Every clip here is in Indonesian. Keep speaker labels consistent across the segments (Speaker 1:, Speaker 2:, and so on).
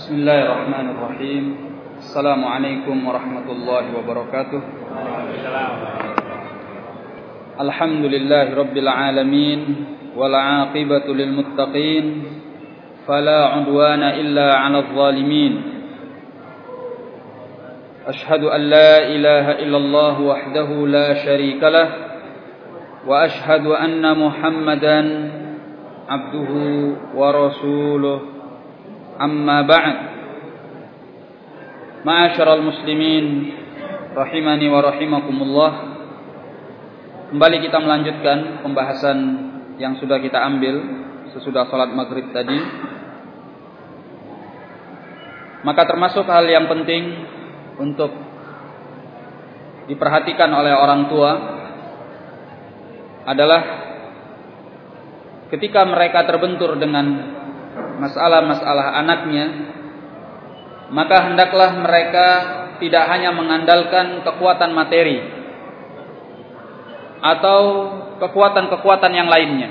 Speaker 1: بسم الله الرحمن الرحيم. السلام عليكم ورحمة الله وبركاته. الحمد لله رب العالمين والعاقبة للمتقين. فلا عدوان إلا على الظالمين. أشهد أن لا إله إلا الله وحده لا شريك له. وأشهد أن محمدا عبده ورسوله. أما بعد معاشر المسلمين rahimani wa rahimakumullah Kembali kita melanjutkan pembahasan yang sudah kita ambil sesudah sholat maghrib tadi Maka termasuk hal yang penting untuk diperhatikan oleh orang tua adalah ketika mereka terbentur dengan masalah-masalah anaknya, maka hendaklah mereka tidak hanya mengandalkan kekuatan materi atau kekuatan-kekuatan yang lainnya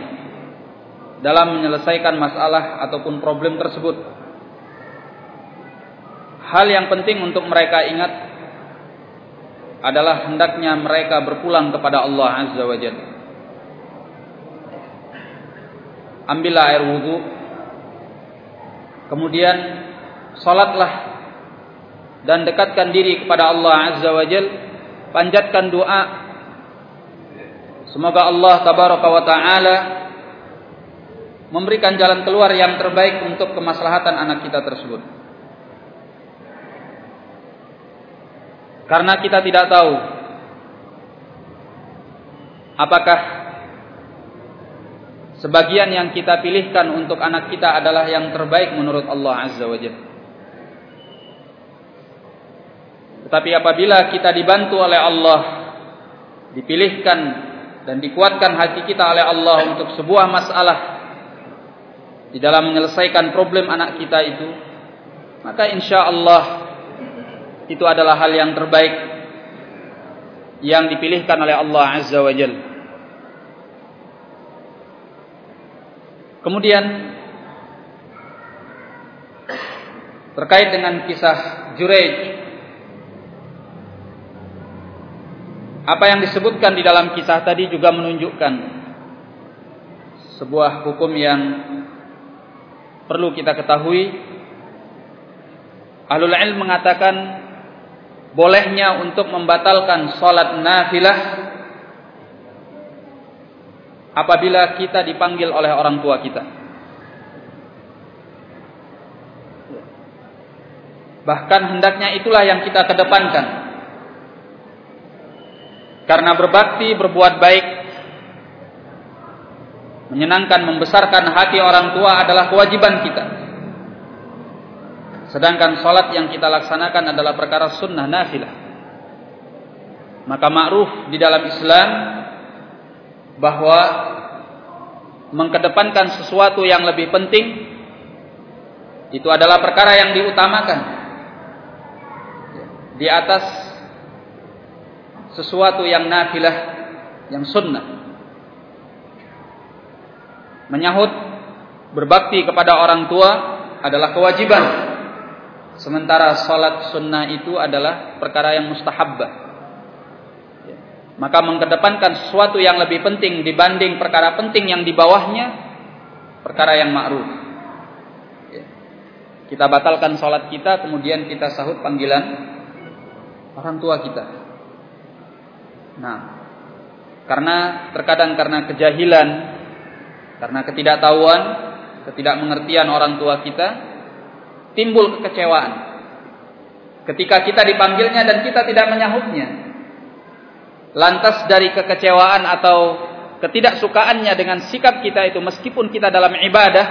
Speaker 1: dalam menyelesaikan masalah ataupun problem tersebut. Hal yang penting untuk mereka ingat adalah hendaknya mereka berpulang kepada Allah Azza wa Jalla. Ambillah air wudhu Kemudian salatlah dan dekatkan diri kepada Allah Azza wa Jal, panjatkan doa. Semoga Allah tabaraka wa taala memberikan jalan keluar yang terbaik untuk kemaslahatan anak kita tersebut. Karena kita tidak tahu apakah sebagian yang kita pilihkan untuk anak kita adalah yang terbaik menurut Allah Azza wa Jalla. Tetapi apabila kita dibantu oleh Allah, dipilihkan dan dikuatkan hati kita oleh Allah untuk sebuah masalah di dalam menyelesaikan problem anak kita itu, maka insya Allah itu adalah hal yang terbaik yang dipilihkan oleh Allah Azza wa Jalla. Kemudian terkait dengan kisah Jurej apa yang disebutkan di dalam kisah tadi juga menunjukkan sebuah hukum yang perlu kita ketahui. Ahlul ilm mengatakan bolehnya untuk membatalkan salat nafilah apabila kita dipanggil oleh orang tua kita. Bahkan hendaknya itulah yang kita kedepankan. Karena berbakti, berbuat baik, menyenangkan, membesarkan hati orang tua adalah kewajiban kita. Sedangkan sholat yang kita laksanakan adalah perkara sunnah nafilah. Maka ma'ruf di dalam Islam bahwa mengkedepankan sesuatu yang lebih penting itu adalah perkara yang diutamakan. Di atas sesuatu yang nafilah yang sunnah. Menyahut berbakti kepada orang tua adalah kewajiban. Sementara salat sunnah itu adalah perkara yang mustahabbah maka mengedepankan sesuatu yang lebih penting dibanding perkara penting yang di bawahnya, perkara yang ma'ruf. Ya. Kita batalkan sholat kita, kemudian kita sahut panggilan orang tua kita. Nah, karena terkadang karena kejahilan, karena ketidaktahuan, ketidakmengertian orang tua kita, timbul kekecewaan. Ketika kita dipanggilnya dan kita tidak menyahutnya, lantas dari kekecewaan atau ketidaksukaannya dengan sikap kita itu meskipun kita dalam ibadah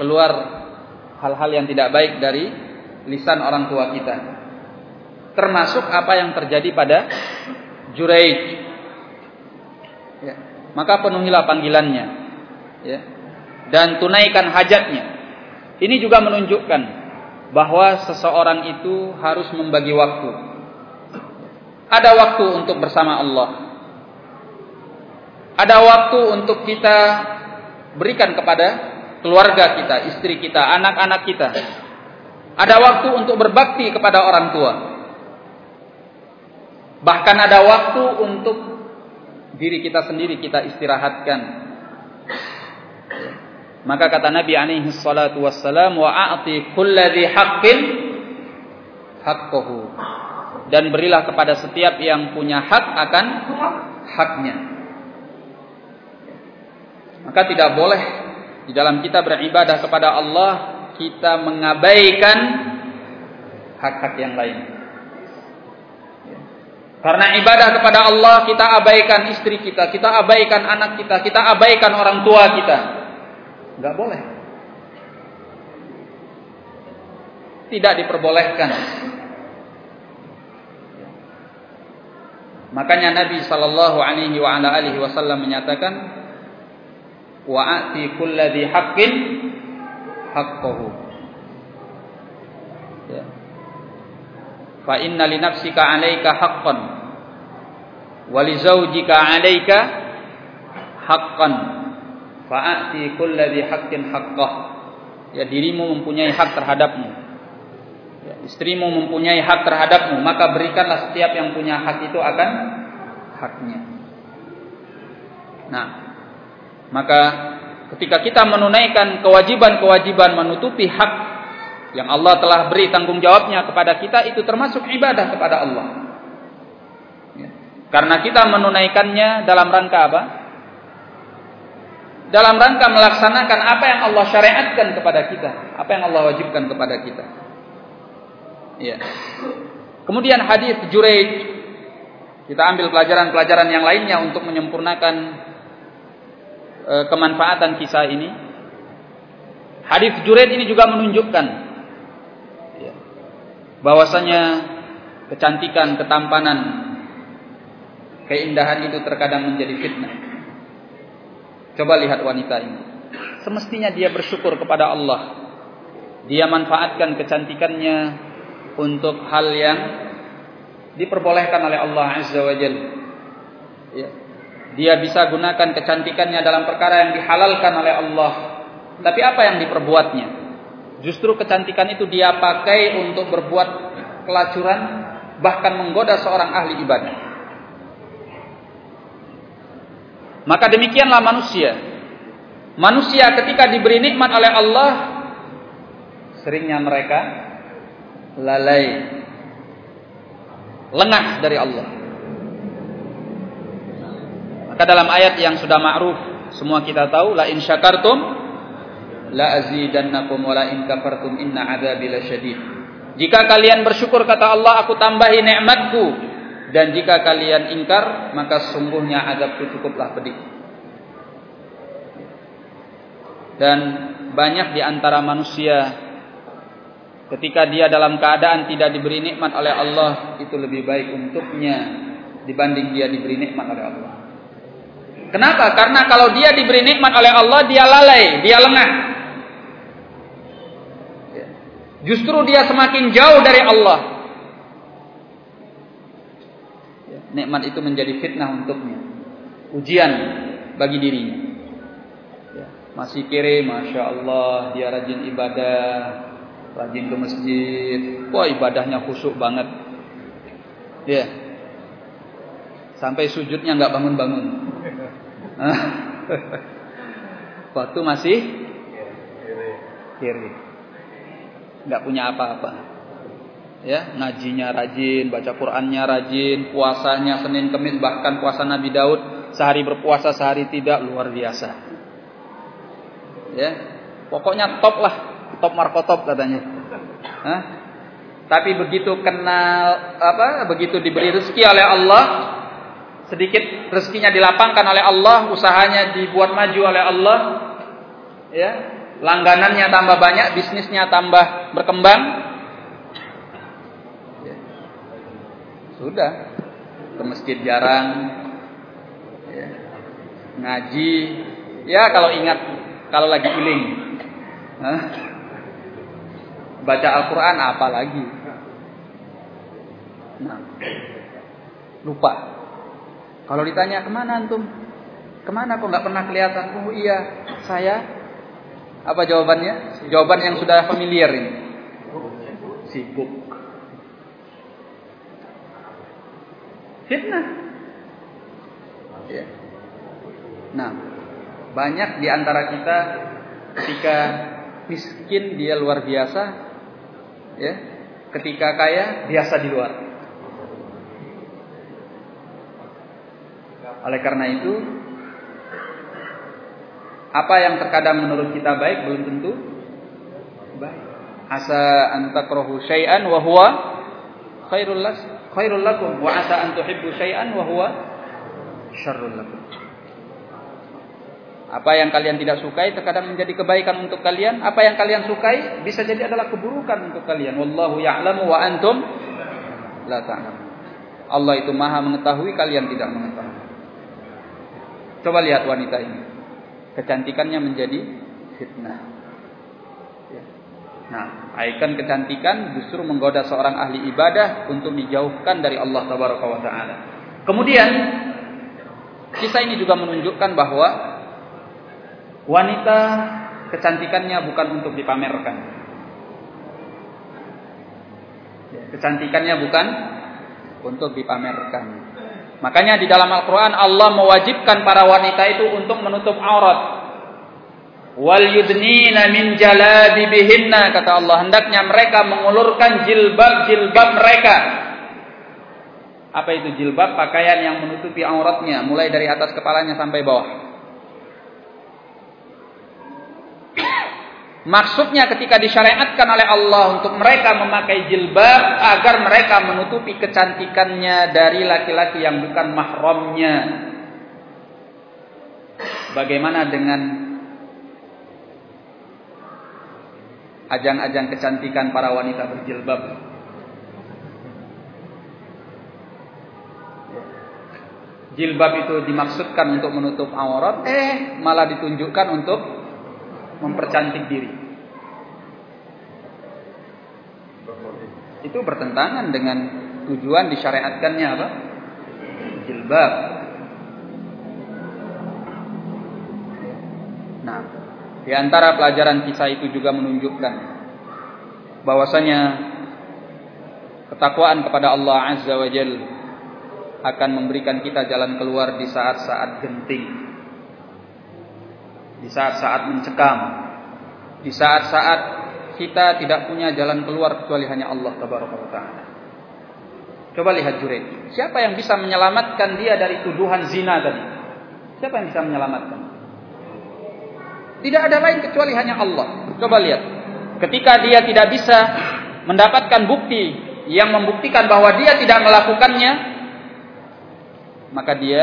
Speaker 1: keluar hal-hal yang tidak baik dari lisan orang tua kita termasuk apa yang terjadi pada Juraij ya. maka penuhilah panggilannya ya. dan tunaikan hajatnya ini juga menunjukkan bahwa seseorang itu harus membagi waktu ada waktu untuk bersama Allah. Ada waktu untuk kita berikan kepada keluarga kita, istri kita, anak-anak kita. Ada waktu untuk berbakti kepada orang tua. Bahkan ada waktu untuk diri kita sendiri kita istirahatkan. Maka kata Nabi alaihi salatu wassalam wa a'ti kulladhi haqqin haqqahu. Dan berilah kepada setiap yang punya hak akan haknya. Maka tidak boleh di dalam kita beribadah kepada Allah kita mengabaikan hak-hak yang lain. Karena ibadah kepada Allah kita abaikan istri kita, kita abaikan anak kita, kita abaikan orang tua kita. Enggak boleh. Tidak diperbolehkan. Makanya Nabi sallallahu alaihi wasallam menyatakan wa'ati kulladhi haqqin haqqahu. Ya. Fa inna li nafsika 'alaika haqqan wa li zawjika 'alaika haqqan fa'ati kulladhi haqqin haqqah. Ya dirimu mempunyai hak terhadapmu. Ya, istrimu mempunyai hak terhadapmu, maka berikanlah setiap yang punya hak itu akan haknya. Nah, maka ketika kita menunaikan kewajiban-kewajiban menutupi hak yang Allah telah beri tanggung jawabnya kepada kita itu termasuk ibadah kepada Allah. Ya. Karena kita menunaikannya dalam rangka apa? Dalam rangka melaksanakan apa yang Allah syariatkan kepada kita, apa yang Allah wajibkan kepada kita. Ya. Kemudian hadis Juraij kita ambil pelajaran-pelajaran yang lainnya untuk menyempurnakan e, kemanfaatan kisah ini. Hadis Jurid ini juga menunjukkan ya, bahwasanya kecantikan, ketampanan, keindahan itu terkadang menjadi fitnah. Coba lihat wanita ini. Semestinya dia bersyukur kepada Allah. Dia manfaatkan kecantikannya untuk hal yang diperbolehkan oleh Allah Azza wa Jalla. Ya dia bisa gunakan kecantikannya dalam perkara yang dihalalkan oleh Allah. Tapi apa yang diperbuatnya? Justru kecantikan itu dia pakai untuk berbuat kelacuran, bahkan menggoda seorang ahli ibadah. Maka demikianlah manusia. Manusia ketika diberi nikmat oleh Allah, seringnya mereka lalai, lengah dari Allah. Maka dalam ayat yang sudah ma'ruf semua kita tahu la in syakartum la azidannakum wa la in kafartum inna adzabi lasyadid. Jika kalian bersyukur kata Allah aku tambahi nikmatku dan jika kalian ingkar maka sungguhnya azabku cukuplah pedih. Dan banyak di antara manusia ketika dia dalam keadaan tidak diberi nikmat oleh Allah itu lebih baik untuknya dibanding dia diberi nikmat oleh Allah. Kenapa? Karena kalau dia diberi nikmat oleh Allah, dia lalai, dia lengah. Justru dia semakin jauh dari Allah. Nikmat itu menjadi fitnah untuknya. Ujian bagi dirinya. Masih kere, Masya Allah, dia rajin ibadah, rajin ke masjid. Wah ibadahnya khusyuk banget. Ya. Sampai sujudnya nggak bangun-bangun. Waktu masih kiri. Nggak punya apa-apa. Ya, ngajinya rajin, baca Qur'annya rajin, puasanya Senin Kamis bahkan puasa Nabi Daud sehari berpuasa sehari tidak luar biasa. Ya. Pokoknya top lah, top markotop katanya. Hah? Tapi begitu kenal apa? Begitu diberi rezeki oleh Allah, sedikit rezekinya dilapangkan oleh Allah, usahanya dibuat maju oleh Allah, ya, langganannya tambah banyak, bisnisnya tambah berkembang, ya. sudah ke masjid jarang, ya. ngaji, ya kalau ingat kalau lagi iling, baca Al-Quran apa lagi, nah, lupa kalau ditanya ke mana antum? Ke mana kok nggak pernah kelihatan? Oh iya, saya. Apa jawabannya? Jawaban yang sudah familiar ini. sibuk. Fitnah. Ya. Nah, banyak di antara kita ketika miskin dia luar biasa, ya. Ketika kaya biasa di luar. Oleh karena itu, apa yang terkadang menurut kita baik belum tentu baik. Asa an takrahu syai'an wa huwa khairul lakum wa asa an tuhibbu syai'an wa huwa syarrul lakum. Apa yang kalian tidak sukai terkadang menjadi kebaikan untuk kalian. Apa yang kalian sukai bisa jadi adalah keburukan untuk kalian. Wallahu ya'lamu wa antum la ta'lam. Allah itu maha mengetahui, kalian tidak mengetahui. Coba lihat wanita ini. Kecantikannya menjadi fitnah. Ya. Nah, ikon kecantikan justru menggoda seorang ahli ibadah untuk dijauhkan dari Allah Taala. Kemudian kisah ini juga menunjukkan bahwa Wanita kecantikannya bukan untuk dipamerkan. Kecantikannya bukan untuk dipamerkan. Makanya di dalam Al-Quran Allah mewajibkan para wanita itu untuk menutup aurat. Wal yudnina min jalabibihinna kata Allah hendaknya mereka mengulurkan jilbab-jilbab mereka. Apa itu jilbab? Pakaian yang menutupi auratnya mulai dari atas kepalanya sampai bawah. Maksudnya ketika disyariatkan oleh Allah untuk mereka memakai jilbab agar mereka menutupi kecantikannya dari laki-laki yang bukan mahramnya. Bagaimana dengan ajang-ajang kecantikan para wanita berjilbab? Jilbab itu dimaksudkan untuk menutup aurat, eh malah ditunjukkan untuk mempercantik diri. Itu bertentangan dengan tujuan disyariatkannya apa? Jilbab. Nah, di antara pelajaran kisah itu juga menunjukkan bahwasanya ketakwaan kepada Allah Azza wa Jalla akan memberikan kita jalan keluar di saat-saat genting di saat-saat mencekam, di saat-saat kita tidak punya jalan keluar kecuali hanya Allah taala. Coba lihat Jureid. Siapa yang bisa menyelamatkan dia dari tuduhan zina tadi? Siapa yang bisa menyelamatkan? Tidak ada lain kecuali hanya Allah. Coba lihat. Ketika dia tidak bisa mendapatkan bukti yang membuktikan bahwa dia tidak melakukannya, maka dia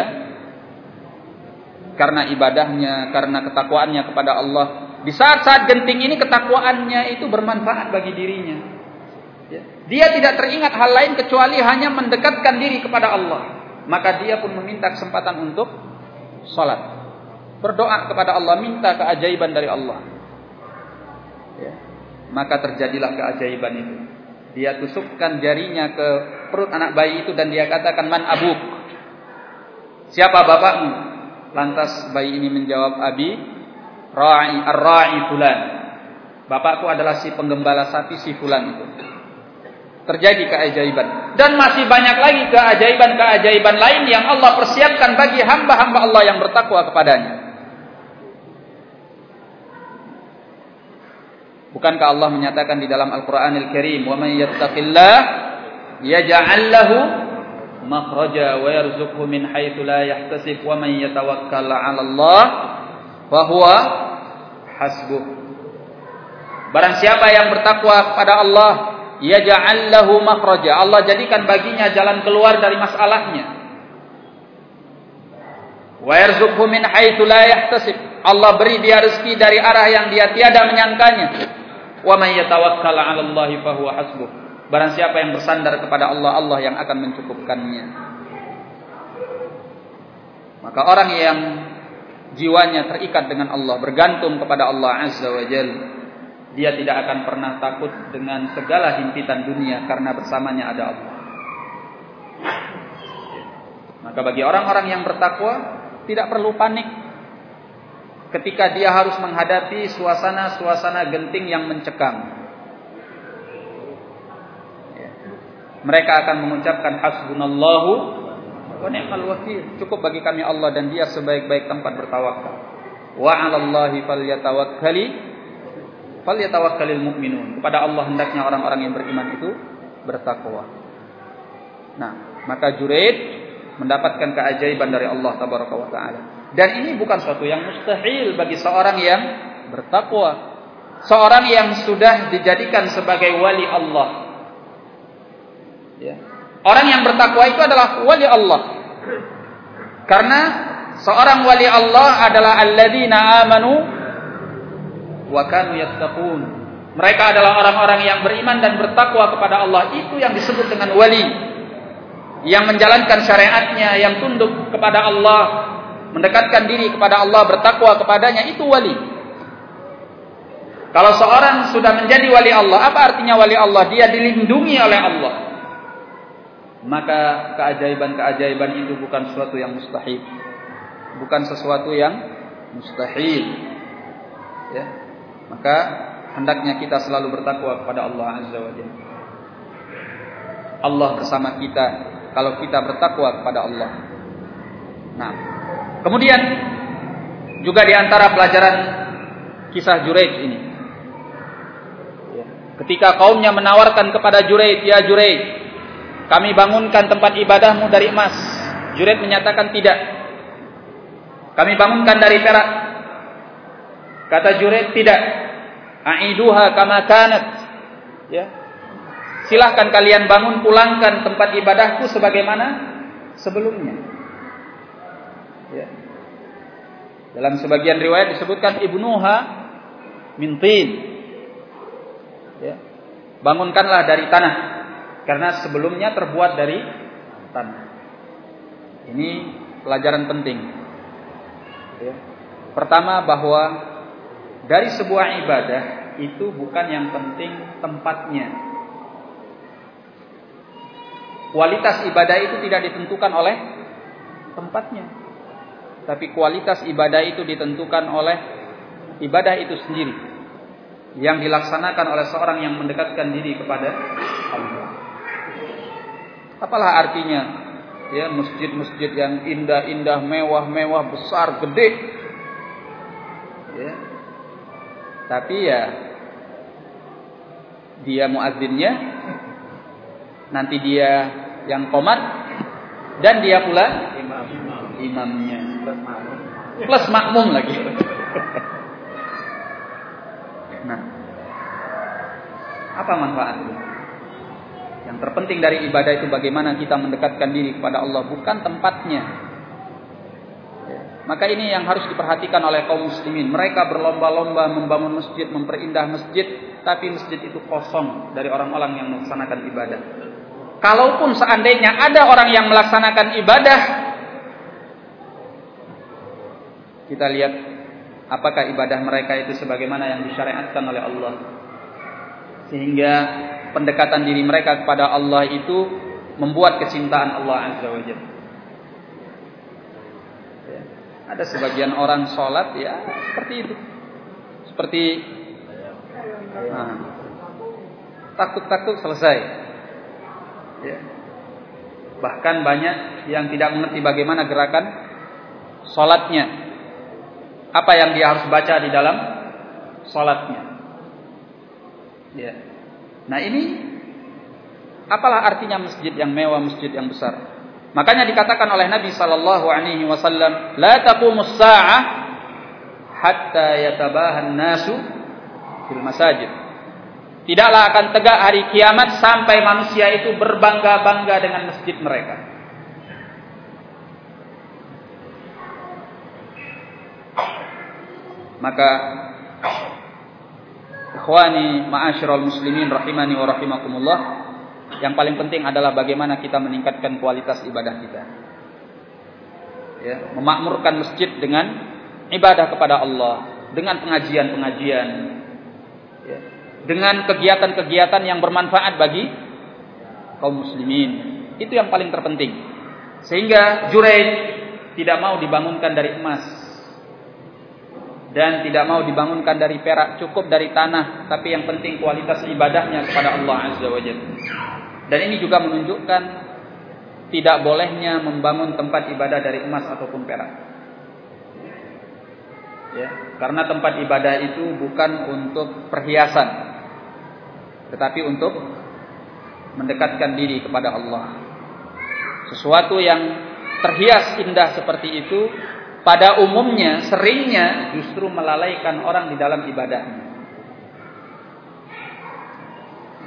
Speaker 1: karena ibadahnya, karena ketakwaannya kepada Allah. Di saat-saat genting ini ketakwaannya itu bermanfaat bagi dirinya. Ya. Dia tidak teringat hal lain kecuali hanya mendekatkan diri kepada Allah. Maka dia pun meminta kesempatan untuk sholat. Berdoa kepada Allah, minta keajaiban dari Allah. Ya. Maka terjadilah keajaiban itu. Dia tusukkan jarinya ke perut anak bayi itu dan dia katakan man abuk. Siapa bapakmu? Lantas bayi ini menjawab Abi Ra'i Ar-Ra'i Fulan. Bapakku adalah si penggembala sapi si Fulan itu. Terjadi keajaiban dan masih banyak lagi keajaiban-keajaiban lain yang Allah persiapkan bagi hamba-hamba Allah yang bertakwa kepadanya. Bukankah Allah menyatakan di dalam Al-Qur'anil Karim, "Wa may yattaqillah yaj'al makhraja wa yarzuqhu min haitsu la yahtasib wa man yatawakkal 'ala Allah fa huwa hasbuh. Barang siapa yang bertakwa kepada Allah, yaj'al lahu makhraja. Allah jadikan baginya jalan keluar dari masalahnya. Wa yarzuqhu min haitsu la yahtasib. Allah beri dia rezeki dari arah yang dia tiada menyangkanya. Wa man yatawakkal 'ala Allah fa huwa hasbuh. Barang siapa yang bersandar kepada Allah, Allah yang akan mencukupkannya. Maka orang yang jiwanya terikat dengan Allah, bergantung kepada Allah Azza wa Jal, dia tidak akan pernah takut dengan segala himpitan dunia karena bersamanya ada Allah. Maka bagi orang-orang yang bertakwa tidak perlu panik ketika dia harus menghadapi suasana-suasana genting yang mencekam. Mereka akan mengucapkan hasbunallahu wa ni'mal wakil. Cukup bagi kami Allah dan Dia sebaik-baik tempat bertawakal. Wa 'alallahi falyatawakkali falyatawakkalul mu'minun. Kepada Allah hendaknya orang-orang yang beriman itu bertakwa. Nah, maka Jureid mendapatkan keajaiban dari Allah tabaraka wa taala. Dan ini bukan suatu yang mustahil bagi seorang yang bertakwa. Seorang yang sudah dijadikan sebagai wali Allah. Ya. Orang yang bertakwa itu adalah wali Allah. Karena seorang wali Allah adalah alladzina amanu wa kanu yattaqun. Mereka adalah orang-orang yang beriman dan bertakwa kepada Allah. Itu yang disebut dengan wali. Yang menjalankan syariatnya, yang tunduk kepada Allah, mendekatkan diri kepada Allah, bertakwa kepadanya, itu wali. Kalau seorang sudah menjadi wali Allah, apa artinya wali Allah? Dia dilindungi oleh Allah. Maka keajaiban-keajaiban itu bukan sesuatu yang mustahil. Bukan sesuatu yang mustahil. Ya. Maka hendaknya kita selalu bertakwa kepada Allah Azza wa Jalla. Allah bersama kita kalau kita bertakwa kepada Allah. Nah, kemudian juga di antara pelajaran kisah Jureid ini. Ya, ketika kaumnya menawarkan kepada Jureid, "Ya Jureid, kami bangunkan tempat ibadahmu dari emas." Jureid menyatakan tidak. Kami bangunkan dari perak. Kata Jureid, "Tidak. Aiduha kama kanat." Ya, silahkan kalian bangun pulangkan tempat ibadahku sebagaimana sebelumnya. Ya. Dalam sebagian riwayat disebutkan ibnuha mintin. Ya. Bangunkanlah dari tanah karena sebelumnya terbuat dari tanah. Ini pelajaran penting. Ya. Pertama bahwa dari sebuah ibadah itu bukan yang penting tempatnya, Kualitas ibadah itu tidak ditentukan oleh tempatnya. Tapi kualitas ibadah itu ditentukan oleh ibadah itu sendiri. Yang dilaksanakan oleh seorang yang mendekatkan diri kepada Allah. Apalah artinya? Ya masjid-masjid yang indah-indah, mewah-mewah, besar, gede. Ya. Tapi ya dia muazzinnya nanti dia yang komat dan dia pula imam. imamnya. Plus makmum. Lagi. Nah apa manfaatnya yang terpenting dari ibadah itu bagaimana kita mendekatkan diri kepada Allah bukan tempatnya ya. maka ini yang harus diperhatikan oleh kaum muslimin mereka berlomba-lomba membangun masjid memperindah masjid tapi masjid itu kosong dari orang-orang yang melaksanakan ibadah Kalaupun seandainya ada orang yang melaksanakan ibadah, kita lihat apakah ibadah mereka itu sebagaimana yang disyariatkan oleh Allah. Sehingga pendekatan diri mereka kepada Allah itu membuat kecintaan Allah Azza wa. Ya. Ada sebagian orang sholat ya seperti itu. Seperti nah, takut-takut selesai. Ya. Bahkan banyak yang tidak mengerti bagaimana gerakan sholatnya. Apa yang dia harus baca di dalam sholatnya. Ya. Nah ini apalah artinya masjid yang mewah, masjid yang besar? Makanya dikatakan oleh Nabi sallallahu alaihi wasallam, لا تقوم الساعة حتى yatabahan الناس في المساجد. Tidaklah akan tegak hari kiamat sampai manusia itu berbangga-bangga dengan masjid mereka. Maka ikhwani ma'asyiral muslimin rahimani wa rahimakumullah yang paling penting adalah bagaimana kita meningkatkan kualitas ibadah kita. Ya, memakmurkan masjid dengan ibadah kepada Allah, dengan pengajian-pengajian, ya, dengan kegiatan-kegiatan yang bermanfaat bagi kaum muslimin. Itu yang paling terpenting. Sehingga Jureid tidak mau dibangunkan dari emas dan tidak mau dibangunkan dari perak, cukup dari tanah, tapi yang penting kualitas ibadahnya kepada Allah Azza wa Jalla. Dan ini juga menunjukkan tidak bolehnya membangun tempat ibadah dari emas ataupun perak. Ya, karena tempat ibadah itu bukan untuk perhiasan, tetapi untuk mendekatkan diri kepada Allah. Sesuatu yang terhias indah seperti itu pada umumnya seringnya justru melalaikan orang di dalam ibadahnya.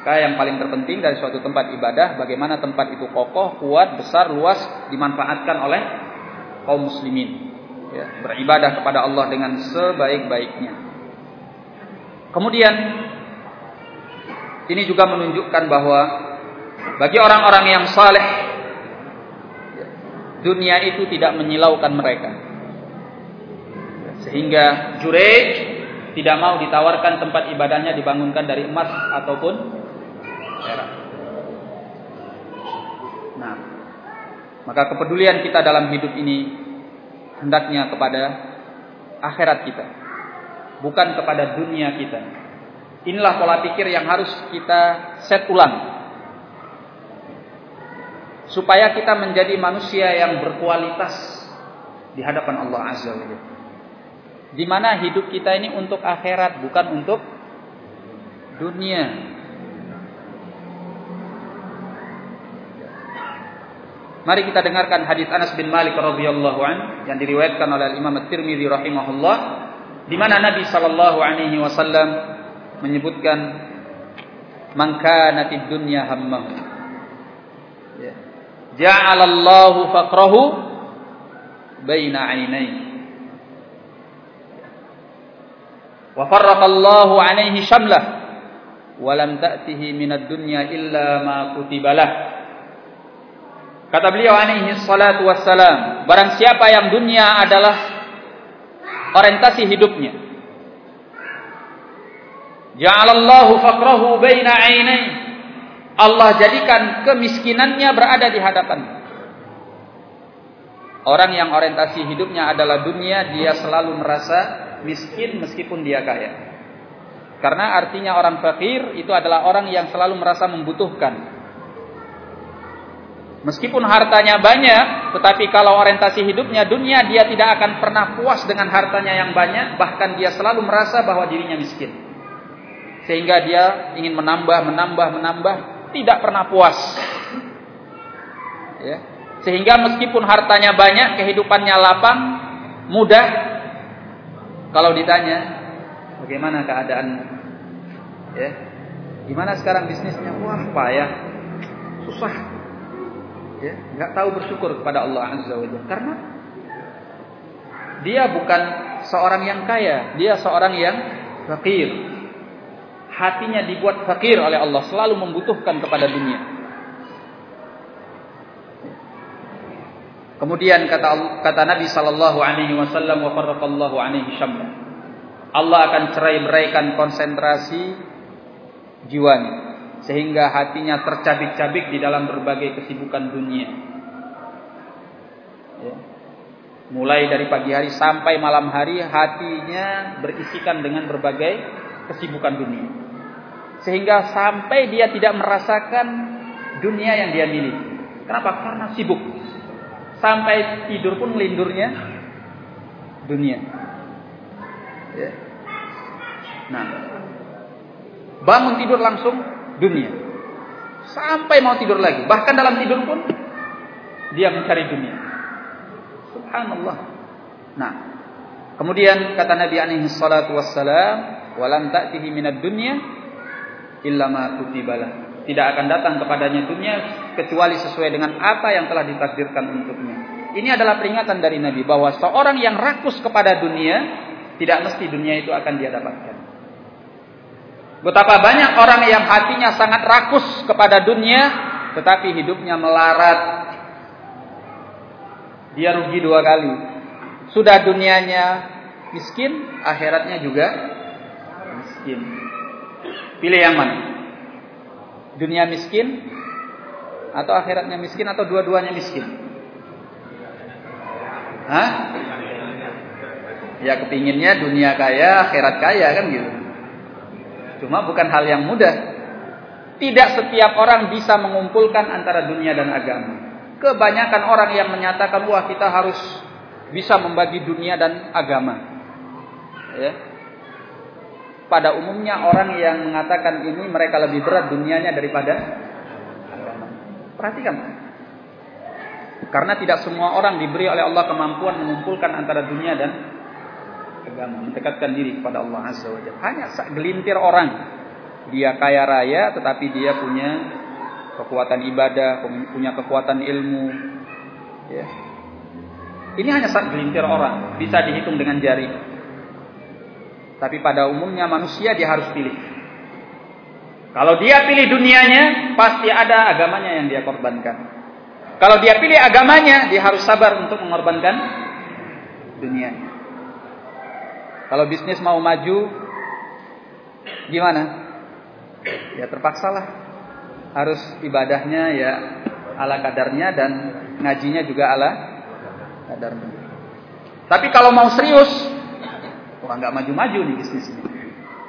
Speaker 1: Maka yang paling terpenting dari suatu tempat ibadah bagaimana tempat itu kokoh, kuat, besar, luas dimanfaatkan oleh kaum muslimin. Ya, beribadah kepada Allah dengan sebaik-baiknya. Kemudian ini juga menunjukkan bahwa bagi orang-orang yang saleh dunia itu tidak menyilaukan mereka. Sehingga Jurej tidak mau ditawarkan tempat ibadahnya dibangunkan dari emas ataupun Nah, maka kepedulian kita dalam hidup ini hendaknya kepada akhirat kita, bukan kepada dunia kita. Inilah pola pikir yang harus kita set ulang. Supaya kita menjadi manusia yang berkualitas di hadapan Allah Azza wa Jalla. Di mana hidup kita ini untuk akhirat, bukan untuk dunia. Mari kita dengarkan hadis Anas bin Malik radhiyallahu an yang diriwayatkan oleh Imam At-Tirmizi rahimahullah di mana Nabi sallallahu alaihi wasallam menyebutkan man kanatid dunya hammahu ya. ja'alallahu faqrahu baina 'ainayhi wa farraqallahu 'alaihi syamlah wa lam ta'tihi minad dunya illa ma kutibalah Kata beliau alaihi salatu wassalam, barang siapa yang dunia adalah orientasi hidupnya. Ja'alallahu faqrahu baina ainai. Allah jadikan kemiskinannya berada di hadapan. Orang yang orientasi hidupnya adalah dunia, dia selalu merasa miskin meskipun dia kaya. Karena artinya orang fakir itu adalah orang yang selalu merasa membutuhkan. Meskipun hartanya banyak, tetapi kalau orientasi hidupnya dunia, dia tidak akan pernah puas dengan hartanya yang banyak, bahkan dia selalu merasa bahwa dirinya miskin. Sehingga dia ingin menambah, menambah, menambah, tidak pernah puas. Ya. Sehingga meskipun hartanya banyak, kehidupannya lapang, mudah, kalau ditanya, bagaimana keadaan? Ya. Gimana sekarang bisnisnya? Wah, payah. Susah ya nggak tahu bersyukur kepada Allah Azza wa Jalla karena dia bukan seorang yang kaya dia seorang yang fakir hatinya dibuat fakir oleh Allah selalu membutuhkan kepada dunia kemudian kata kata Nabi sallallahu alaihi wasallam wa farraqallahu alaihi syamla Allah akan cerai-beraikan konsentrasi jiwanya sehingga hatinya tercabik-cabik di dalam berbagai kesibukan dunia. Ya. Mulai dari pagi hari sampai malam hari hatinya berisikan dengan berbagai kesibukan dunia. Sehingga sampai dia tidak merasakan dunia yang dia miliki. Kenapa? Karena sibuk. Sampai tidur pun lindurnya dunia. Ya. Nah, bangun tidur langsung dunia. Sampai mau tidur lagi. Bahkan dalam tidur pun dia mencari dunia. Subhanallah. Nah, kemudian kata Nabi alaihi salatu wassalam, "Walam ta'tihi minad dunya illa ma kutibalah." Tidak akan datang kepadanya dunia kecuali sesuai dengan apa yang telah ditakdirkan untuknya. Ini adalah peringatan dari Nabi bahwa seorang yang rakus kepada dunia tidak mesti dunia itu akan dia dapatkan. Betapa banyak orang yang hatinya sangat rakus kepada dunia, tetapi hidupnya melarat. Dia rugi dua kali. Sudah dunianya miskin, akhiratnya juga miskin. Pilih yang mana? Dunia miskin atau akhiratnya miskin atau dua-duanya miskin? Hah? Ya kepinginnya dunia kaya, akhirat kaya kan gitu. Cuma bukan hal yang mudah. Tidak setiap orang bisa mengumpulkan antara dunia dan agama. Kebanyakan orang yang menyatakan wah kita harus bisa membagi dunia dan agama. Ya. Pada umumnya orang yang mengatakan ini mereka lebih berat dunianya daripada. Perhatikan. Karena tidak semua orang diberi oleh Allah kemampuan mengumpulkan antara dunia dan agama, mendekatkan diri kepada Allah Azza wa. Hanya segelintir orang dia kaya raya tetapi dia punya kekuatan ibadah, punya kekuatan ilmu. Ya. Ini hanya segelintir orang, bisa dihitung dengan jari. Tapi pada umumnya manusia dia harus pilih. Kalau dia pilih dunianya, pasti ada agamanya yang dia korbankan. Kalau dia pilih agamanya, dia harus sabar untuk mengorbankan dunianya. Kalau bisnis mau maju, gimana? ya terpaksalah harus ibadahnya ya ala kadarnya dan ngajinya juga ala kadarnya. Tapi kalau mau serius, orang nggak maju-maju nih bisnisnya.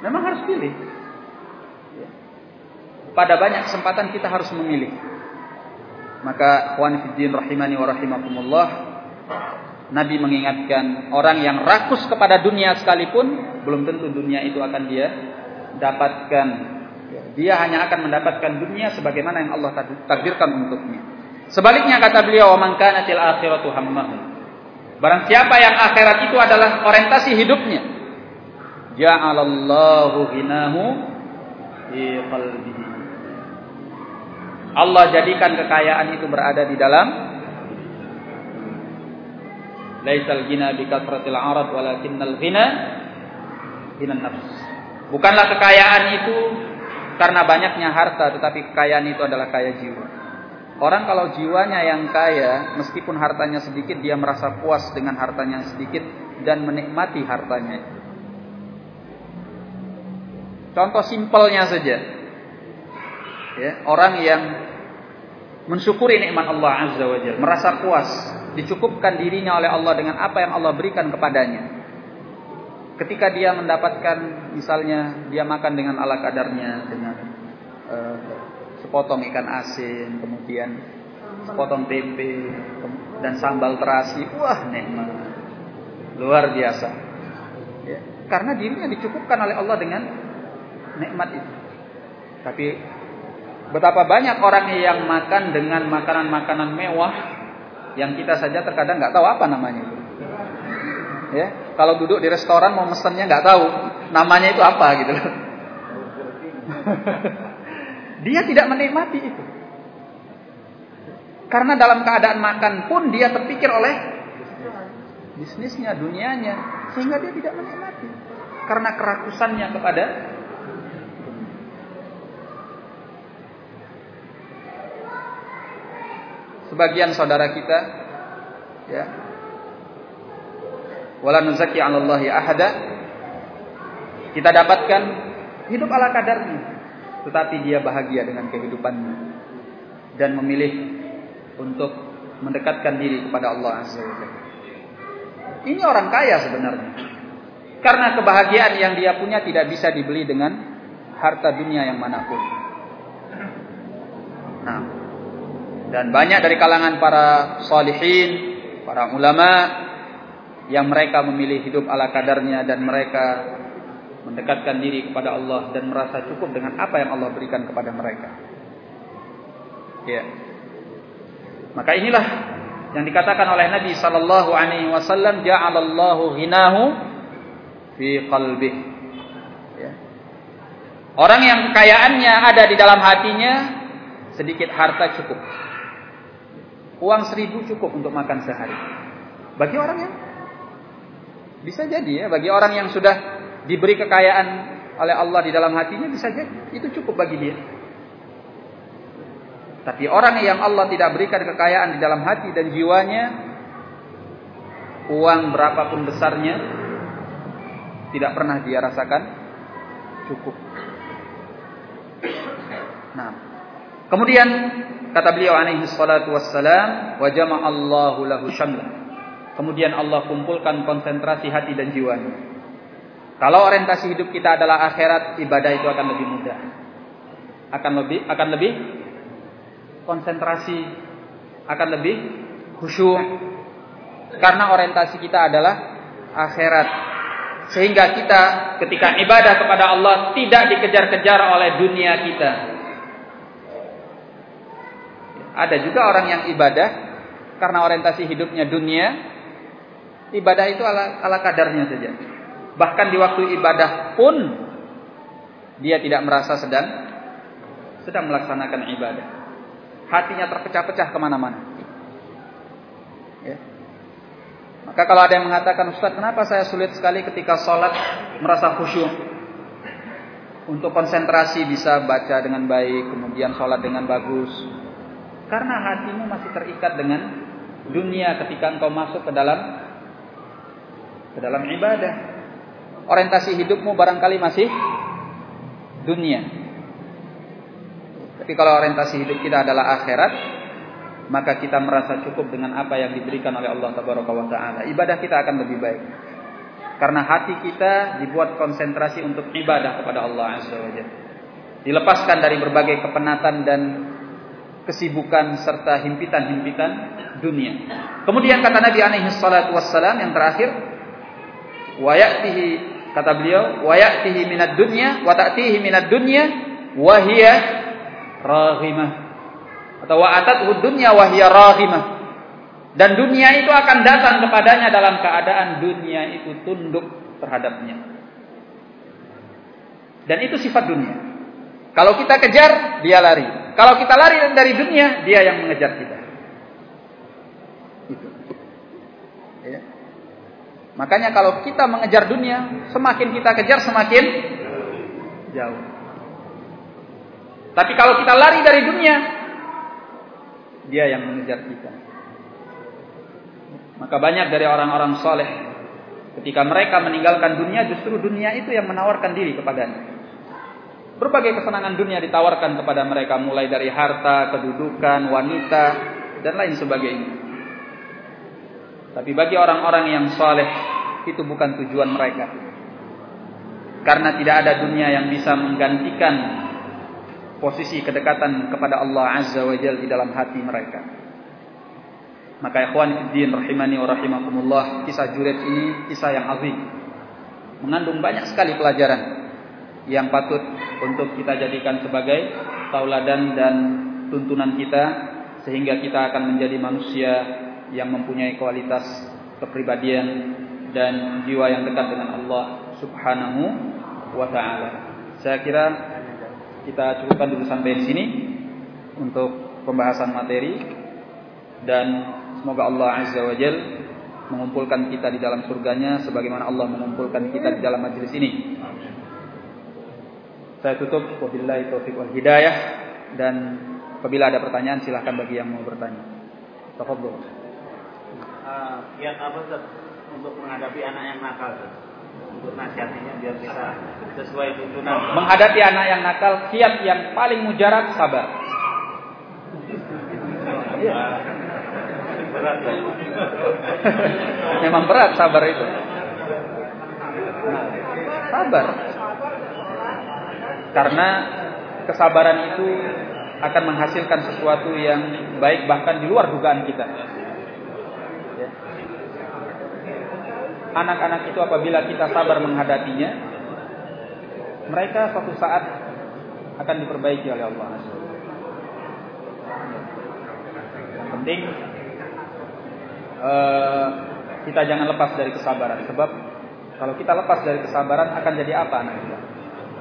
Speaker 1: Memang harus pilih. Pada banyak kesempatan kita harus memilih. Maka wanifiddin rahimani wa rahimakumullah Nabi mengingatkan orang yang rakus kepada dunia sekalipun belum tentu dunia itu akan dia dapatkan dia hanya akan mendapatkan dunia sebagaimana yang Allah takdirkan untuknya. Sebaliknya kata beliau, "Wa man kanatil akhiratu hammahu." Barang siapa yang akhirat itu adalah orientasi hidupnya, ja'alallahu ghinahu fi qalbihi. Allah jadikan kekayaan itu berada di dalam Laisal ghina bi kasratil arad walakinnal ghina ghinan nafs. Bukanlah kekayaan itu karena banyaknya harta, tetapi kekayaan itu adalah kaya jiwa. Orang kalau jiwanya yang kaya, meskipun hartanya sedikit, dia merasa puas dengan hartanya yang sedikit dan menikmati hartanya. Contoh simpelnya saja. Ya, orang yang mensyukuri nikmat Allah Azza wa merasa puas, dicukupkan dirinya oleh Allah dengan apa yang Allah berikan kepadanya ketika dia mendapatkan misalnya dia makan dengan ala kadarnya dengan uh, sepotong ikan asin kemudian sepotong tempe dan sambal terasi. Wah nikmat. Luar biasa. Ya, karena dirinya dicukupkan oleh Allah dengan nikmat itu. Tapi betapa banyak orang yang makan dengan makanan-makanan mewah yang kita saja terkadang nggak tahu apa namanya itu. Ya kalau duduk di restoran mau mesennya nggak tahu namanya itu apa gitu dia tidak menikmati itu. Karena dalam keadaan makan pun dia terpikir oleh bisnisnya dunianya. Sehingga dia tidak menikmati. Karena kerakusannya kepada sebagian saudara kita ya. Wala nuzaki 'alallahi ahada. Kita dapatkan hidup ala kadarnya tetapi dia bahagia dengan kehidupannya dan memilih untuk mendekatkan diri kepada Allah Azza wa Ini orang kaya sebenarnya. Karena kebahagiaan yang dia punya tidak bisa dibeli dengan harta dunia yang mana pun. Nah, dan banyak dari kalangan para salihin, para ulama yang mereka memilih hidup ala kadarnya dan mereka mendekatkan diri kepada Allah dan merasa cukup dengan apa yang Allah berikan kepada mereka. Ya. Maka inilah yang dikatakan oleh Nabi sallallahu alaihi wasallam ja'alallahu ghinahu fi qalbi. Ya. Orang yang kekayaannya ada di dalam hatinya sedikit harta cukup. Uang seribu cukup untuk makan sehari. Bagi orang yang bisa jadi ya bagi orang yang sudah diberi kekayaan oleh Allah di dalam hatinya bisa jadi itu cukup bagi dia. Tapi orang yang Allah tidak berikan kekayaan di dalam hati dan jiwanya, uang berapapun besarnya tidak pernah dia rasakan cukup. Nah, kemudian kata beliau alaihi salatu wassalam, wa lahu syamlan. Kemudian Allah kumpulkan konsentrasi hati dan jiwanya. Kalau orientasi hidup kita adalah akhirat, ibadah itu akan lebih mudah. akan lebih akan lebih konsentrasi, akan lebih khusyuk karena orientasi kita adalah akhirat. Sehingga kita ketika ibadah kepada Allah tidak dikejar-kejar oleh dunia kita. Ada juga orang yang ibadah karena orientasi hidupnya dunia, ibadah itu ala, ala kadarnya saja. Bahkan di waktu ibadah pun dia tidak merasa sedang sedang melaksanakan ibadah. Hatinya terpecah-pecah ke mana-mana. Ya. Maka kalau ada yang mengatakan Ustaz kenapa saya sulit sekali ketika sholat merasa khusyuk Untuk konsentrasi bisa baca dengan baik Kemudian sholat dengan bagus Karena hatimu masih terikat dengan dunia ketika engkau masuk ke dalam Ke dalam ibadah Orientasi hidupmu barangkali masih dunia Tapi kalau orientasi hidup kita adalah akhirat maka kita merasa cukup dengan apa yang diberikan oleh Allah taala. Ibadah kita akan lebih baik. Karena hati kita dibuat konsentrasi untuk ibadah kepada Allah Azza wa Dilepaskan dari berbagai kepenatan dan kesibukan serta himpitan-himpitan dunia. Kemudian kata Nabi alaihi salatu wassalam yang terakhir, wa ya'tihi kata beliau, wa ya'tihi minad dunya wa ta'tihi minad dunya wa hiya raghimah atau wa'atat dunya wahya rahimah. Dan dunia itu akan datang kepadanya dalam keadaan dunia itu tunduk terhadapnya. Dan itu sifat dunia. Kalau kita kejar, dia lari. Kalau kita lari dari dunia, dia yang mengejar kita. Itu. Ya. Makanya kalau kita mengejar dunia, semakin kita kejar semakin jauh. Tapi kalau kita lari dari dunia, dia yang mengejar kita. Maka banyak dari orang-orang soleh ketika mereka meninggalkan dunia justru dunia itu yang menawarkan diri kepadanya. Berbagai kesenangan dunia ditawarkan kepada mereka mulai dari harta, kedudukan, wanita dan lain sebagainya. Tapi bagi orang-orang yang soleh itu bukan tujuan mereka. Karena tidak ada dunia yang bisa menggantikan posisi kedekatan kepada Allah Azza wa Jalla di dalam hati mereka. Maka ikhwan fiddin rahimani wa rahimakumullah, kisah Juret ini kisah yang azim. Mengandung banyak sekali pelajaran yang patut untuk kita jadikan sebagai tauladan dan tuntunan kita sehingga kita akan menjadi manusia yang mempunyai kualitas kepribadian dan jiwa yang dekat dengan Allah Subhanahu wa taala. Saya kira kita cukupkan dulu sampai di sini untuk pembahasan materi dan semoga Allah Azza wa Jal mengumpulkan kita di dalam surganya sebagaimana Allah mengumpulkan kita di dalam majelis ini. Saya tutup wabillahi taufiq wal hidayah dan apabila ada pertanyaan silahkan bagi yang mau bertanya. Tafadhol.
Speaker 2: Uh, kiat apa untuk menghadapi anak yang nakal? untuk nasihatinya biar bisa sesuai tuntunan.
Speaker 1: Menghadapi anak yang nakal, kiat yang paling mujarab sabar. Iya. Berat ya. Memang berat sabar itu. Sabar. Karena kesabaran itu akan menghasilkan sesuatu yang baik bahkan di luar dugaan kita. Anak-anak itu apabila kita sabar menghadapinya, mereka suatu saat akan diperbaiki oleh Allah. Yang penting uh, kita jangan lepas dari kesabaran, sebab kalau kita lepas dari kesabaran akan jadi apa anak kita?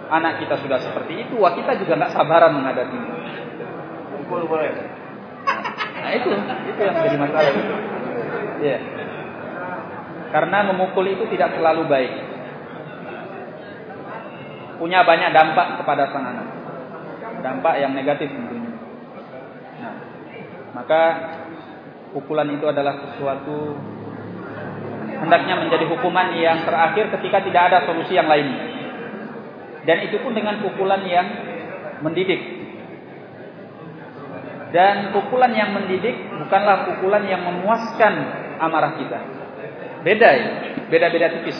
Speaker 1: Anak kita sudah seperti itu, wah kita juga nggak sabaran menghadapinya. Nah itu, itu yang jadi masalah. Ya. Yeah. Karena memukul itu tidak terlalu baik. Punya banyak dampak kepada sang anak. Dampak yang negatif tentunya. Nah, maka pukulan itu adalah sesuatu hendaknya menjadi hukuman yang terakhir ketika tidak ada solusi yang lain. Dan itu pun dengan pukulan yang mendidik. Dan pukulan yang mendidik bukanlah pukulan yang memuaskan amarah kita. Beda ya, beda-beda tipis.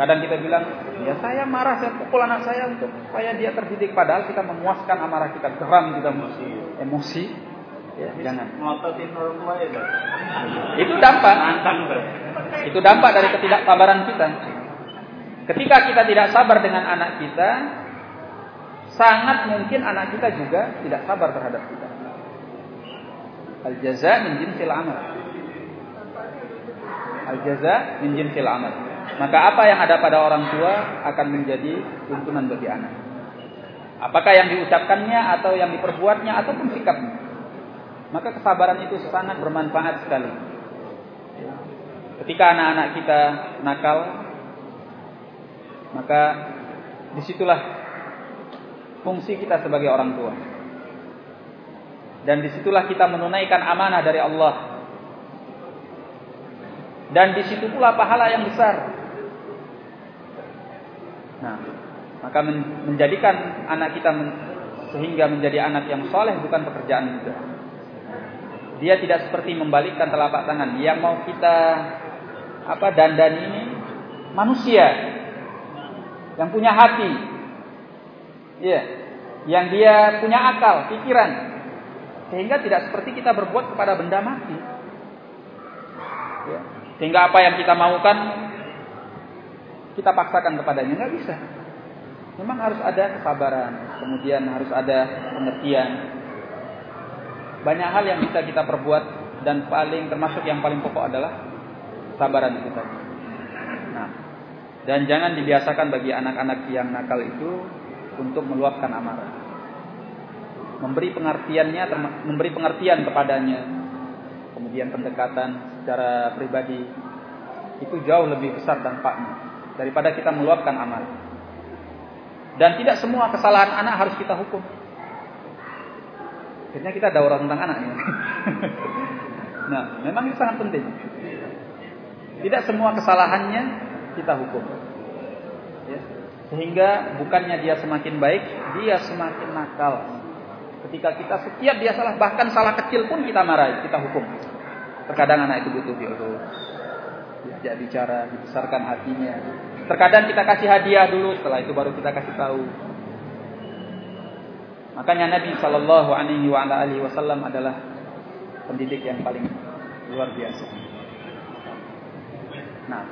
Speaker 1: Kadang kita bilang, ya saya marah, saya pukul anak saya untuk supaya dia terdidik. Padahal kita memuaskan amarah kita, geram kita emosi. emosi. Ya, jangan.
Speaker 2: Ngototin orang tua ya,
Speaker 1: Itu dampak.
Speaker 2: Antang,
Speaker 1: Itu dampak dari ketidaksabaran kita. Ketika kita tidak sabar dengan anak kita, sangat mungkin anak kita juga tidak sabar terhadap kita. Al jaza min jinsil amal. Al jaza min jinsil amal. Maka apa yang ada pada orang tua akan menjadi tuntunan bagi anak. Apakah yang diucapkannya atau yang diperbuatnya ataupun sikapnya. Maka kesabaran itu sangat bermanfaat sekali. Ketika anak-anak kita nakal, maka di situlah fungsi kita sebagai orang tua. Dan di situlah kita menunaikan amanah dari Allah. Dan di situ pula pahala yang besar Nah, maka menjadikan anak kita sehingga menjadi anak yang soleh bukan pekerjaan mudah. Dia tidak seperti membalikkan telapak tangan. Yang mau kita apa dandan ini manusia yang punya hati, ya, yang dia punya akal, pikiran, sehingga tidak seperti kita berbuat kepada benda mati. Sehingga apa yang kita maukan kita paksakan kepadanya nggak bisa. Memang harus ada kesabaran, kemudian harus ada pengertian. Banyak hal yang bisa kita perbuat dan paling termasuk yang paling pokok adalah kesabaran tadi. Nah, dan jangan dibiasakan bagi anak-anak yang nakal itu untuk meluapkan amarah. Memberi pengertiannya, memberi pengertian kepadanya, kemudian pendekatan secara pribadi itu jauh lebih besar dampaknya daripada kita meluapkan amal. Dan tidak semua kesalahan anak harus kita hukum. Akhirnya kita daurah tentang anak ya. nah, memang itu sangat penting. Tidak semua kesalahannya kita hukum. Ya. Sehingga bukannya dia semakin baik, dia semakin nakal. Ketika kita setiap dia salah, bahkan salah kecil pun kita marah, kita hukum. Terkadang anak itu butuh diurus, diajak bicara, dibesarkan hatinya, Terkadang kita kasih hadiah dulu, setelah itu baru kita kasih tahu. Makanya Nabi Shallallahu Alaihi Wasallam adalah pendidik yang paling luar biasa. Nah,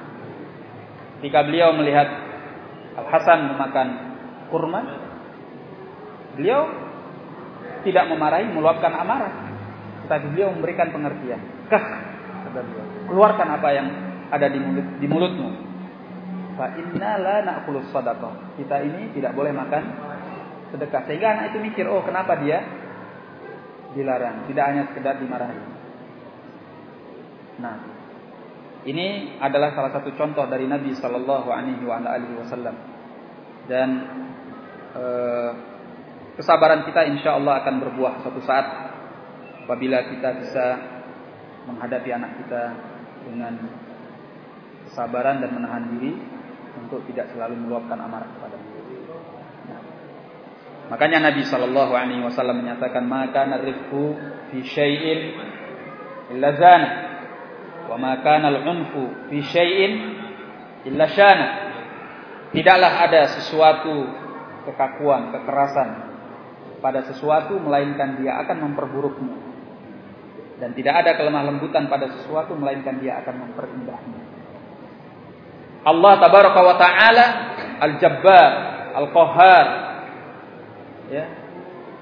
Speaker 1: ketika beliau melihat Al Hasan memakan kurma, beliau tidak memarahi, meluapkan amarah, tetapi beliau memberikan pengertian. Kah, keluarkan apa yang ada di mulut di mulutmu fa inna la na'kulu sadaqah. Kita ini tidak boleh makan sedekah. Sehingga anak itu mikir, oh kenapa dia dilarang? Tidak hanya sekedar dimarahi. Nah, ini adalah salah satu contoh dari Nabi Shallallahu Alaihi Wasallam dan eh, kesabaran kita insya Allah akan berbuah suatu saat apabila kita bisa menghadapi anak kita dengan kesabaran dan menahan diri untuk tidak selalu meluapkan amarah kepada nah. Makanya Nabi Shallallahu Alaihi Wasallam menyatakan maka narifku fi syai'in illa zana wa maka al-unfu fi syai'in illa shana tidaklah ada sesuatu kekakuan kekerasan pada sesuatu melainkan dia akan memperburuknya dan tidak ada kelemah lembutan pada sesuatu melainkan dia akan memperindahnya Allah tabaraka wa taala Al-Jabbar, Al-Qahhar. Ya.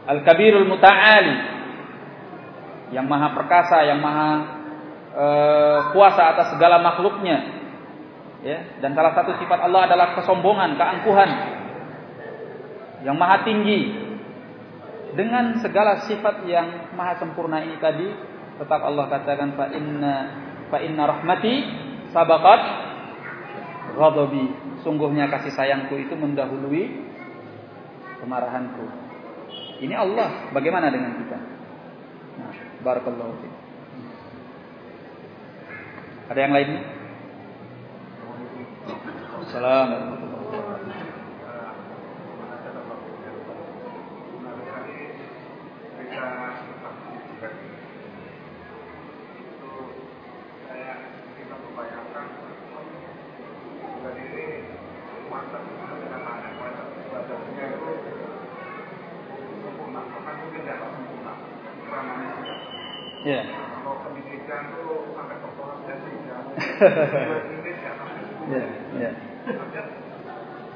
Speaker 1: Al-Kabirul Muta'ali. Yang maha perkasa, yang maha uh, kuasa atas segala makhluknya. Ya, dan salah satu sifat Allah adalah kesombongan, keangkuhan. Yang maha tinggi. Dengan segala sifat yang maha sempurna ini tadi, tetap Allah katakan fa inna fa inna rahmati sabaqat ghadabi. Sungguhnya kasih sayangku itu mendahului kemarahanku. Ini Allah. Bagaimana dengan kita? Nah, barakallahu fiik. Ada yang lain Assalamualaikum Ya.
Speaker 3: Kalau pendidikan tuh sampai doktorat jadi ya.
Speaker 1: Ya, ya.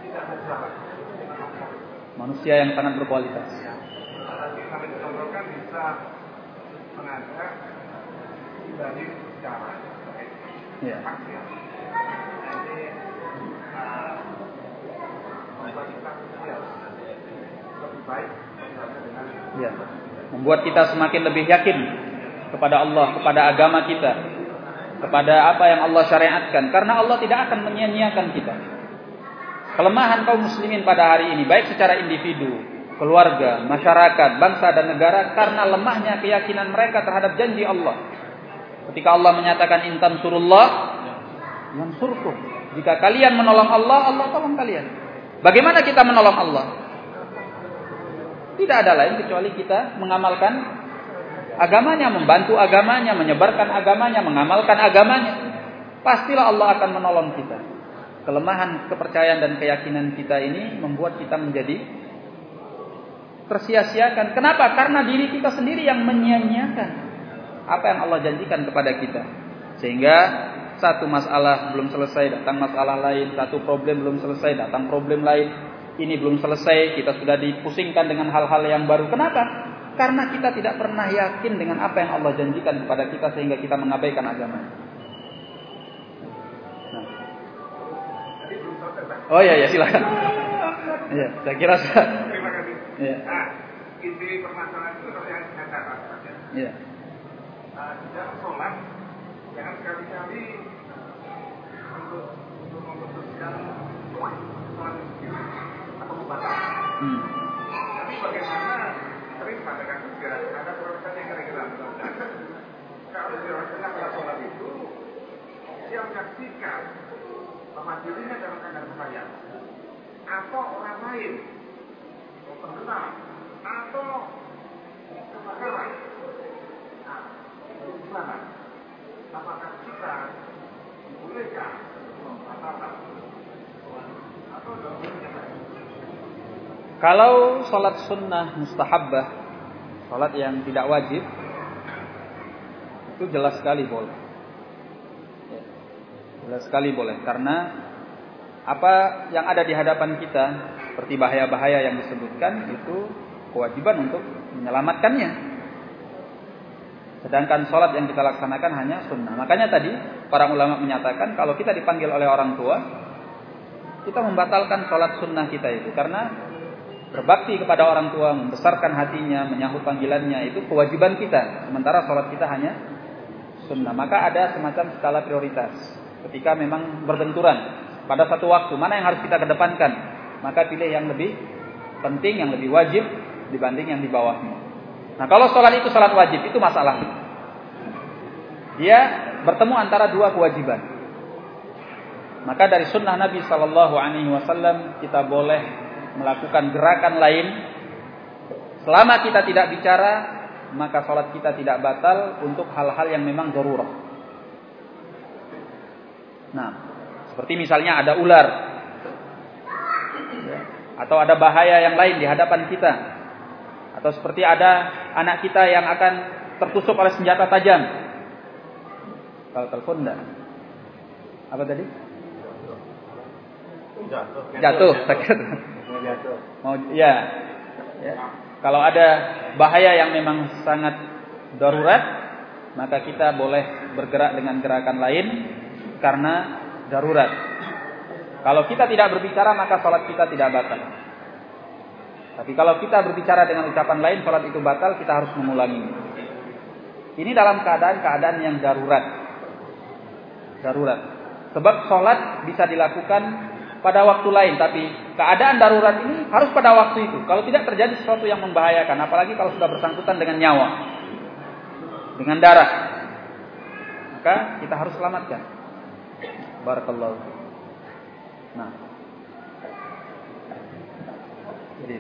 Speaker 3: tidak ada
Speaker 1: Manusia yang sangat berkualitas. Ya.
Speaker 3: Ya.
Speaker 1: Membuat kita semakin lebih yakin kepada Allah, kepada agama kita, kepada apa yang Allah syariatkan. Karena Allah tidak akan menyia-nyiakan kita. Kelemahan kaum muslimin pada hari ini, baik secara individu, keluarga, masyarakat, bangsa dan negara, karena lemahnya keyakinan mereka terhadap janji Allah. Ketika Allah menyatakan intan surullah, yang surkum. Jika kalian menolong Allah, Allah tolong kalian. Bagaimana kita menolong Allah? Tidak ada lain kecuali kita mengamalkan agamanya, membantu agamanya, menyebarkan agamanya, mengamalkan agamanya. Pastilah Allah akan menolong kita. Kelemahan kepercayaan dan keyakinan kita ini membuat kita menjadi tersia-siakan. Kenapa? Karena diri kita sendiri yang menyia-nyiakan apa yang Allah janjikan kepada kita. Sehingga satu masalah belum selesai, datang masalah lain, satu problem belum selesai, datang problem lain. Ini belum selesai, kita sudah dipusingkan dengan hal-hal yang baru. Kenapa? Karena kita tidak pernah yakin dengan apa yang Allah janjikan kepada kita sehingga kita mengabaikan agama. Oh iya ya silakan. Iya, saya kira sudah.
Speaker 3: Terima kasih.
Speaker 1: Iya.
Speaker 3: Nah, inti permasalahan itu yang saya katakan. ya.
Speaker 1: Iya.
Speaker 3: Nah, di dalam sholat, jangan sekali-kali untuk untuk memutuskan sholat sendiri atau membatalkan.
Speaker 1: Hmm.
Speaker 3: Tapi bagaimana sering sampaikan juga ada prioritas yang kira-kira kalau di tengah sholat itu dia menyaksikan bahwa dirinya dalam keadaan bahaya atau orang lain pendengar atau kebakaran nah gimana? Apakah kita bolehkah membatalkan atau bagaimana
Speaker 1: Kalau sholat sunnah mustahabbah, sholat yang tidak wajib, itu jelas sekali boleh. Ya, Jelas sekali boleh karena apa yang ada di hadapan kita seperti bahaya-bahaya yang disebutkan itu kewajiban untuk menyelamatkannya. Sedangkan sholat yang kita laksanakan hanya sunnah. Makanya tadi para ulama menyatakan kalau kita dipanggil oleh orang tua, kita membatalkan sholat sunnah kita itu karena berbakti kepada orang tua, membesarkan hatinya, menyahut panggilannya itu kewajiban kita. Sementara sholat kita hanya sunnah. Maka ada semacam skala prioritas. Ketika memang berbenturan pada satu waktu, mana yang harus kita kedepankan? Maka pilih yang lebih penting, yang lebih wajib dibanding yang di bawahnya. Nah kalau sholat itu sholat wajib, itu masalah. Dia bertemu antara dua kewajiban. Maka dari sunnah Nabi Shallallahu Alaihi Wasallam kita boleh melakukan gerakan lain selama kita tidak bicara maka sholat kita tidak batal untuk hal-hal yang memang darurat. Nah, seperti misalnya ada ular atau ada bahaya yang lain di hadapan kita atau seperti ada anak kita yang akan tertusuk oleh senjata tajam. Kalau telepon enggak? Apa tadi?
Speaker 2: Jatuh.
Speaker 1: Jatuh, sakit.
Speaker 2: Jatuh.
Speaker 1: Mau ya. ya. Kalau ada bahaya yang memang sangat darurat, maka kita boleh bergerak dengan gerakan lain karena darurat. Kalau kita tidak berbicara maka sholat kita tidak batal. Tapi kalau kita berbicara dengan ucapan lain, sholat itu batal, kita harus mengulangi. Ini dalam keadaan-keadaan yang darurat. Darurat. Sebab sholat bisa dilakukan pada waktu lain, tapi keadaan darurat ini harus pada waktu itu. Kalau tidak terjadi sesuatu yang membahayakan, apalagi kalau sudah bersangkutan dengan nyawa, dengan darah, maka kita harus selamatkan. Barakallahu. Nah, jadi.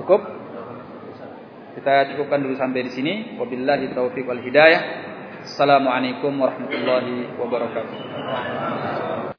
Speaker 1: Cukup? Kita cukupkan dulu sampai di sini. Wabillahi taufiq wal hidayah. Assalamualaikum warahmatullahi wabarakatuh.